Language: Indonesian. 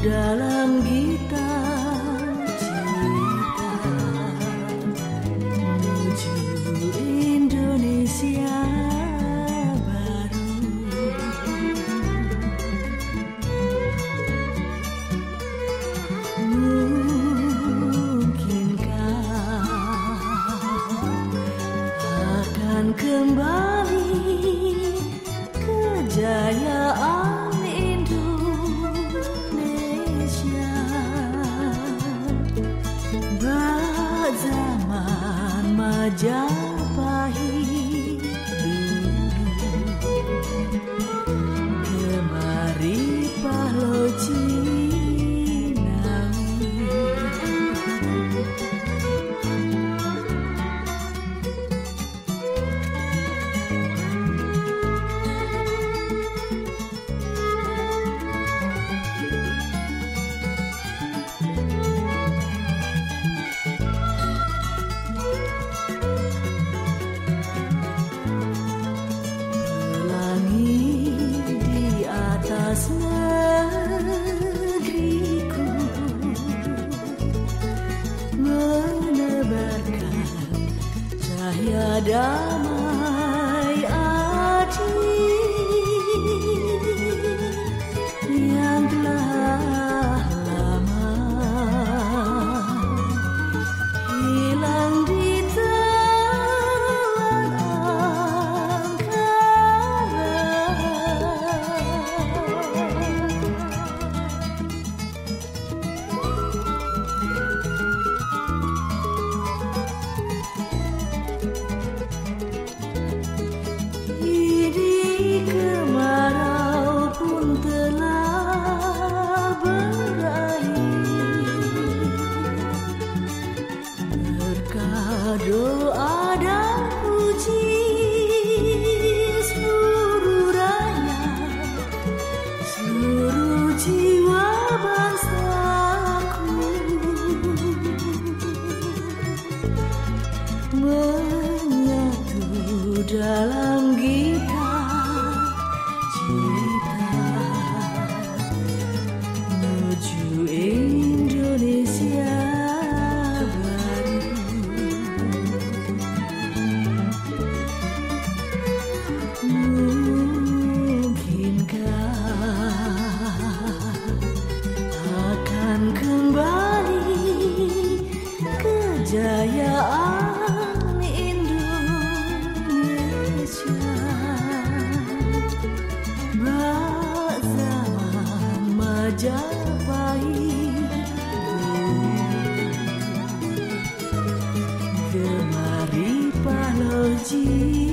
dalam saja. 呀 Menyatu dalam Majapahit Gemari Pahloji